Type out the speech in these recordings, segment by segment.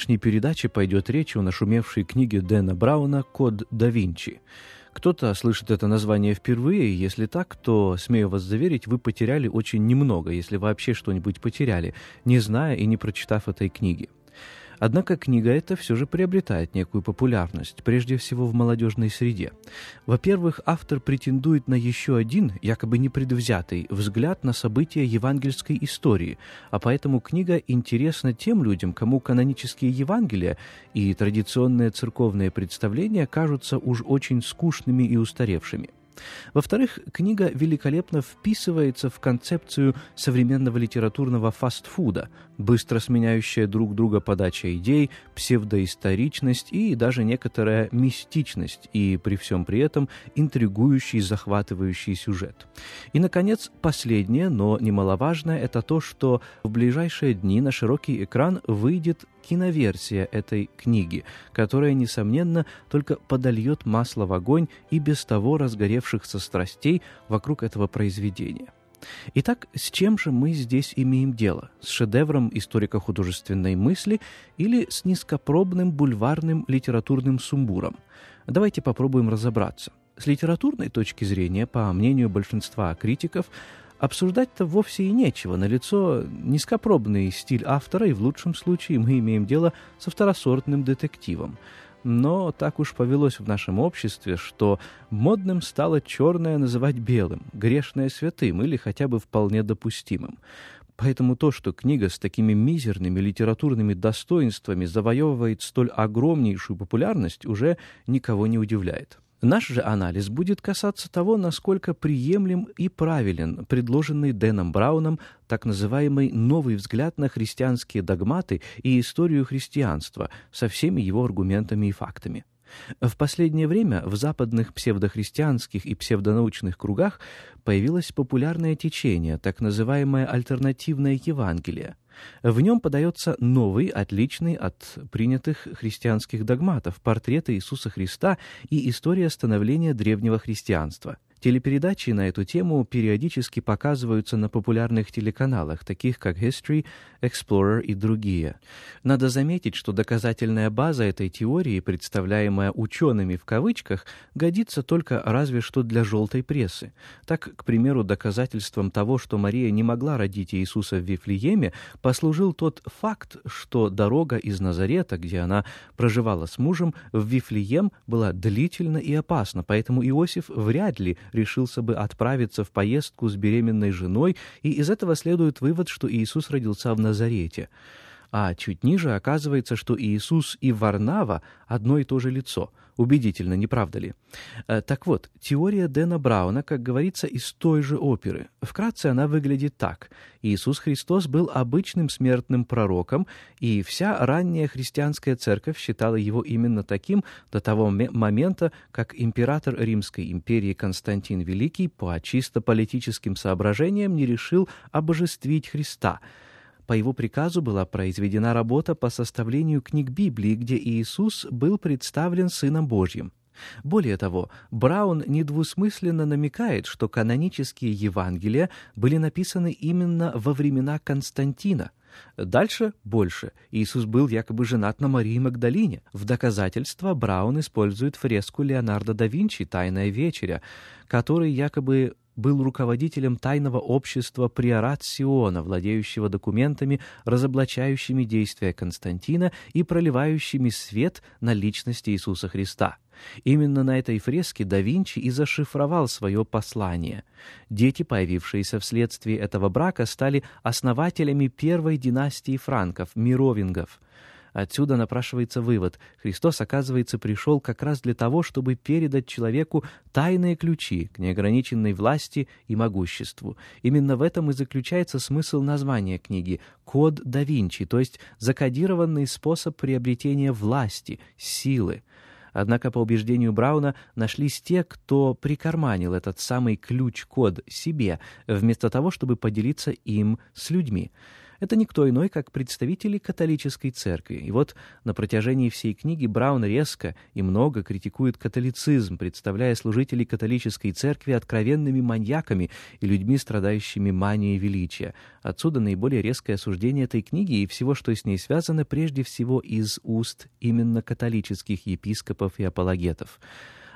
Сегодняшней передаче пойдет речь о нашумевшей книге Дэна Брауна «Код да Винчи». Кто-то слышит это название впервые, если так, то, смею вас заверить, вы потеряли очень немного, если вообще что-нибудь потеряли, не зная и не прочитав этой книги. Однако книга эта все же приобретает некую популярность, прежде всего в молодежной среде. Во-первых, автор претендует на еще один, якобы непредвзятый, взгляд на события евангельской истории, а поэтому книга интересна тем людям, кому канонические Евангелия и традиционные церковные представления кажутся уж очень скучными и устаревшими. Во-вторых, книга великолепно вписывается в концепцию современного литературного фастфуда, быстро сменяющая друг друга подача идей, псевдоисторичность и даже некоторая мистичность, и при всем при этом интригующий, захватывающий сюжет. И, наконец, последнее, но немаловажное, это то, что в ближайшие дни на широкий экран выйдет киноверсия этой книги, которая, несомненно, только подольет масло в огонь и без того разгоревшихся страстей вокруг этого произведения. Итак, с чем же мы здесь имеем дело? С шедевром историко-художественной мысли или с низкопробным бульварным литературным сумбуром? Давайте попробуем разобраться. С литературной точки зрения, по мнению большинства критиков, Обсуждать-то вовсе и нечего. Налицо низкопробный стиль автора, и в лучшем случае мы имеем дело со второсортным детективом. Но так уж повелось в нашем обществе, что модным стало черное называть белым, грешное святым или хотя бы вполне допустимым. Поэтому то, что книга с такими мизерными литературными достоинствами завоевывает столь огромнейшую популярность, уже никого не удивляет. Наш же анализ будет касаться того, насколько приемлем и правилен предложенный Дэном Брауном так называемый новый взгляд на христианские догматы и историю христианства со всеми его аргументами и фактами. В последнее время в западных псевдохристианских и псевдонаучных кругах появилось популярное течение, так называемое альтернативное Евангелие. В нем подается новый, отличный от принятых христианских догматов, портрет Иисуса Христа и история становления древнего христианства – Телепередачи на эту тему периодически показываются на популярных телеканалах, таких как History, Explorer и другие. Надо заметить, что доказательная база этой теории, представляемая «учеными» в кавычках, годится только разве что для желтой прессы. Так, к примеру, доказательством того, что Мария не могла родить Иисуса в Вифлееме, послужил тот факт, что дорога из Назарета, где она проживала с мужем, в Вифлеем была длительна и опасна, поэтому Иосиф вряд ли решился бы отправиться в поездку с беременной женой, и из этого следует вывод, что Иисус родился в Назарете. А чуть ниже оказывается, что Иисус и Варнава — одно и то же лицо. Убедительно, не правда ли? Э, так вот, теория Дэна Брауна, как говорится, из той же оперы. Вкратце она выглядит так. Иисус Христос был обычным смертным пророком, и вся ранняя христианская церковь считала его именно таким до того момента, как император Римской империи Константин Великий по чисто политическим соображениям не решил обожествить Христа — по его приказу была произведена работа по составлению книг Библии, где Иисус был представлен Сыном Божьим. Более того, Браун недвусмысленно намекает, что канонические Евангелия были написаны именно во времена Константина – Дальше больше. Иисус был якобы женат на Марии Магдалине. В доказательство Браун использует фреску Леонардо да Винчи «Тайная вечеря», который якобы был руководителем тайного общества Приорат Сиона, владеющего документами, разоблачающими действия Константина и проливающими свет на личность Иисуса Христа. Именно на этой фреске да Винчи и зашифровал свое послание. Дети, появившиеся вследствие этого брака, стали основателями первой династии франков, мировингов – Отсюда напрашивается вывод. Христос, оказывается, пришел как раз для того, чтобы передать человеку тайные ключи к неограниченной власти и могуществу. Именно в этом и заключается смысл названия книги «Код да Винчи», то есть закодированный способ приобретения власти, силы. Однако, по убеждению Брауна, нашлись те, кто прикарманил этот самый ключ-код себе, вместо того, чтобы поделиться им с людьми это никто иной, как представители католической церкви. И вот на протяжении всей книги Браун резко и много критикует католицизм, представляя служителей католической церкви откровенными маньяками и людьми, страдающими манией величия. Отсюда наиболее резкое осуждение этой книги и всего, что с ней связано, прежде всего из уст именно католических епископов и апологетов.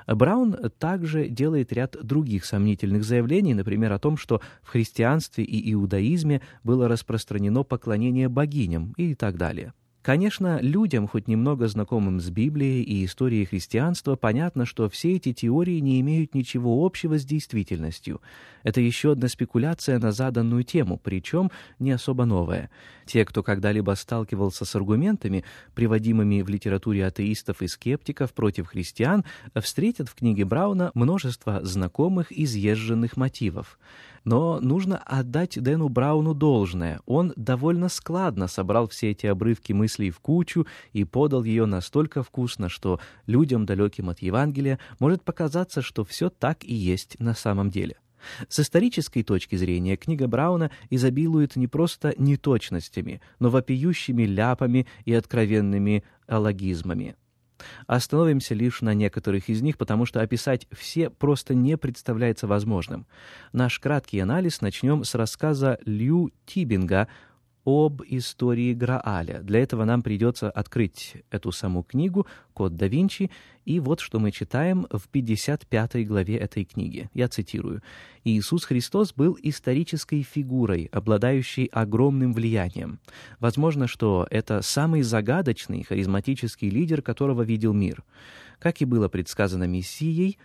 Браун также делает ряд других сомнительных заявлений, например, о том, что в христианстве и иудаизме было распространено поклонение богиням и так далее. Конечно, людям, хоть немного знакомым с Библией и историей христианства, понятно, что все эти теории не имеют ничего общего с действительностью. Это еще одна спекуляция на заданную тему, причем не особо новая. Те, кто когда-либо сталкивался с аргументами, приводимыми в литературе атеистов и скептиков против христиан, встретят в книге Брауна множество знакомых изъезженных мотивов. Но нужно отдать Дэну Брауну должное. Он довольно складно собрал все эти обрывки мыслей в кучу и подал ее настолько вкусно, что людям, далеким от Евангелия, может показаться, что все так и есть на самом деле. С исторической точки зрения книга Брауна изобилует не просто неточностями, но вопиющими ляпами и откровенными алогизмами. Остановимся лишь на некоторых из них, потому что описать все просто не представляется возможным. Наш краткий анализ начнем с рассказа Лью Тибинга об истории Грааля. Для этого нам придется открыть эту саму книгу «Код да Винчи», и вот что мы читаем в 55 главе этой книги. Я цитирую. «Иисус Христос был исторической фигурой, обладающей огромным влиянием. Возможно, что это самый загадочный, харизматический лидер, которого видел мир. Как и было предсказано Мессией,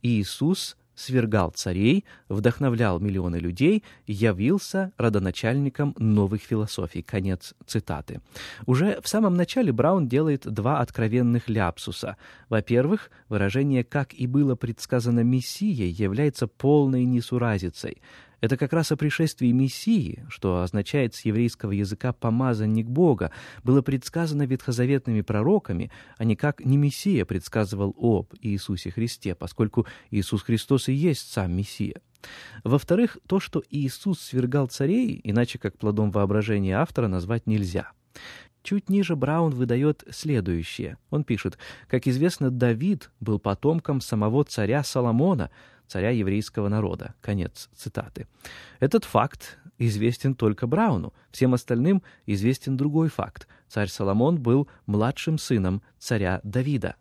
Иисус свергал царей, вдохновлял миллионы людей, явился родоначальником новых философий. Конец цитаты. Уже в самом начале Браун делает два откровенных ляпсуса. Во-первых, выражение «как и было предсказано Мессией» является полной несуразицей. Это как раз о пришествии Мессии, что означает с еврейского языка «помазанник Бога», было предсказано ветхозаветными пророками, а не как не Мессия предсказывал об Иисусе Христе, поскольку Иисус Христос и есть сам Мессия. Во-вторых, то, что Иисус свергал царей, иначе как плодом воображения автора назвать нельзя. Чуть ниже Браун выдает следующее. Он пишет, «Как известно, Давид был потомком самого царя Соломона, царя еврейского народа. Конец цитаты. Этот факт известен только Брауну. Всем остальным известен другой факт. Царь Соломон был младшим сыном царя Давида.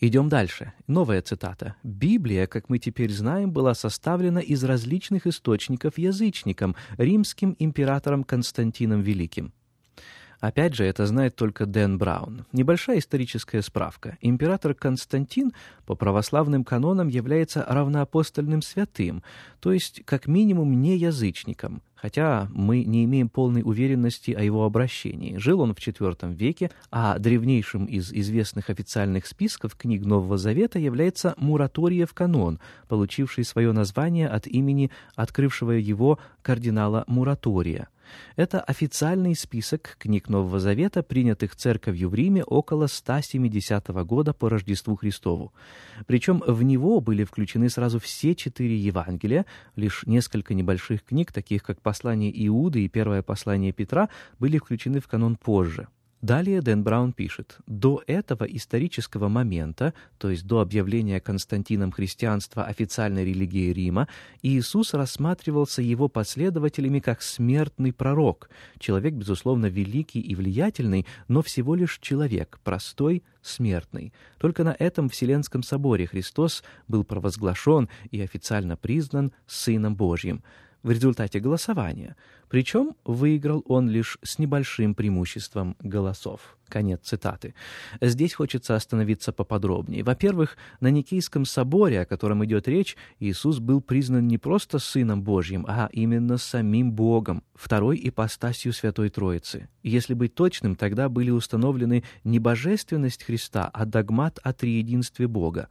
Идем дальше. Новая цитата. «Библия, как мы теперь знаем, была составлена из различных источников язычником, римским императором Константином Великим. Опять же, это знает только Дэн Браун. Небольшая историческая справка. Император Константин по православным канонам является равноапостольным святым, то есть как минимум не язычником, хотя мы не имеем полной уверенности о его обращении. Жил он в IV веке, а древнейшим из известных официальных списков книг Нового Завета является Мураториев канон, получивший свое название от имени открывшего его кардинала Муратория – это официальный список книг Нового Завета, принятых церковью в Риме около 170 года по Рождеству Христову. Причем в него были включены сразу все четыре Евангелия, лишь несколько небольших книг, таких как послание Иуды и первое послание Петра, были включены в канон позже. Далее Дэн Браун пишет, до этого исторического момента, то есть до объявления Константином христианства официальной религией Рима, Иисус рассматривался его последователями как смертный пророк, человек, безусловно, великий и влиятельный, но всего лишь человек, простой, смертный. Только на этом Вселенском соборе Христос был провозглашен и официально признан Сыном Божьим в результате голосования. Причем выиграл он лишь с небольшим преимуществом голосов. Конец цитаты. Здесь хочется остановиться поподробнее. Во-первых, на Никейском соборе, о котором идет речь, Иисус был признан не просто Сыном Божьим, а именно самим Богом, второй ипостасью Святой Троицы. Если быть точным, тогда были установлены не божественность Христа, а догмат о триединстве Бога.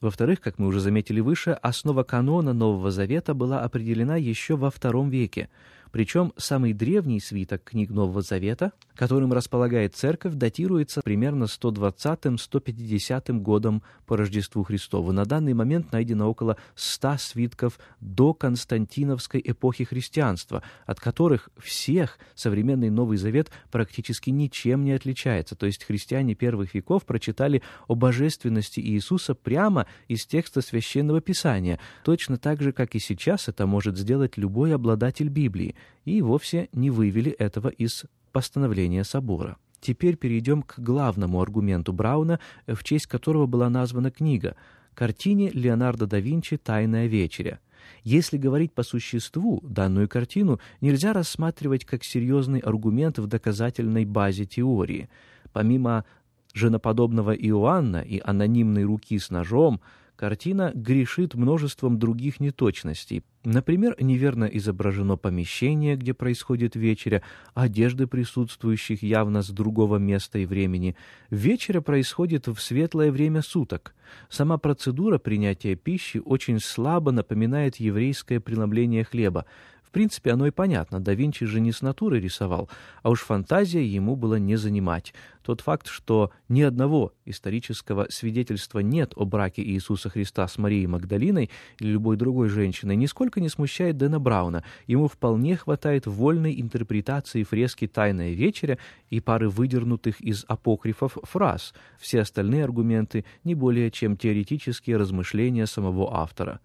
Во-вторых, как мы уже заметили выше, основа канона Нового Завета была определена еще во II веке. Причем самый древний свиток книг Нового Завета, которым располагает церковь, датируется примерно 120-150 годом по Рождеству Христову. На данный момент найдено около 100 свитков до Константиновской эпохи христианства, от которых всех современный Новый Завет практически ничем не отличается. То есть христиане первых веков прочитали о божественности Иисуса прямо из текста Священного Писания, точно так же, как и сейчас это может сделать любой обладатель Библии и вовсе не вывели этого из постановления собора. Теперь перейдем к главному аргументу Брауна, в честь которого была названа книга — картине Леонардо да Винчи «Тайная вечеря». Если говорить по существу, данную картину нельзя рассматривать как серьезный аргумент в доказательной базе теории. Помимо женоподобного Иоанна и анонимной руки с ножом, Картина грешит множеством других неточностей. Например, неверно изображено помещение, где происходит вечеря, одежды присутствующих явно с другого места и времени. Вечеря происходит в светлое время суток. Сама процедура принятия пищи очень слабо напоминает еврейское преломление хлеба. В принципе, оно и понятно, да Винчи же не с натуры рисовал, а уж фантазия ему было не занимать. Тот факт, что ни одного исторического свидетельства нет о браке Иисуса Христа с Марией Магдалиной или любой другой женщиной, нисколько не смущает Дэна Брауна. Ему вполне хватает вольной интерпретации фрески «Тайная вечеря» и пары выдернутых из апокрифов фраз. Все остальные аргументы не более чем теоретические размышления самого автора.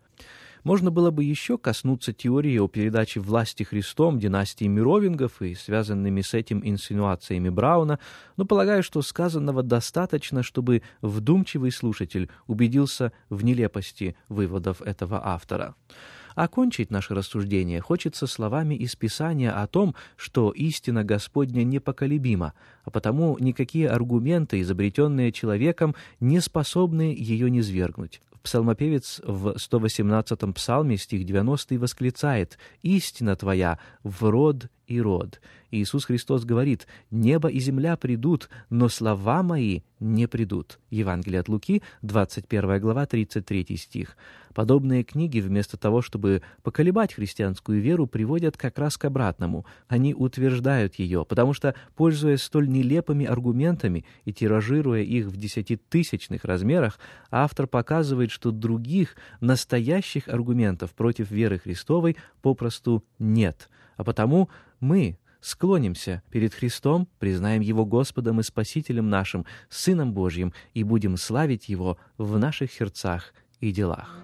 Можно было бы еще коснуться теории о передаче власти Христом династии Мировингов и связанными с этим инсинуациями Брауна, но полагаю, что сказанного достаточно, чтобы вдумчивый слушатель убедился в нелепости выводов этого автора. Окончить наше рассуждение хочется словами из Писания о том, что истина Господня непоколебима, а потому никакие аргументы, изобретенные человеком, не способны ее низвергнуть. Псалмопевец в 118-м псалме, стих 90 восклицает «Истина твоя в род и род». Иисус Христос говорит «Небо и земля придут, но слова мои не придут». Евангелие от Луки, 21 глава, 33 стих. Подобные книги, вместо того, чтобы поколебать христианскую веру, приводят как раз к обратному. Они утверждают ее, потому что, пользуясь столь нелепыми аргументами и тиражируя их в десятитысячных размерах, автор показывает, что других, настоящих аргументов против веры Христовой попросту нет. А потому мы, склонимся перед Христом, признаем Его Господом и Спасителем нашим, Сыном Божьим, и будем славить Его в наших сердцах и делах.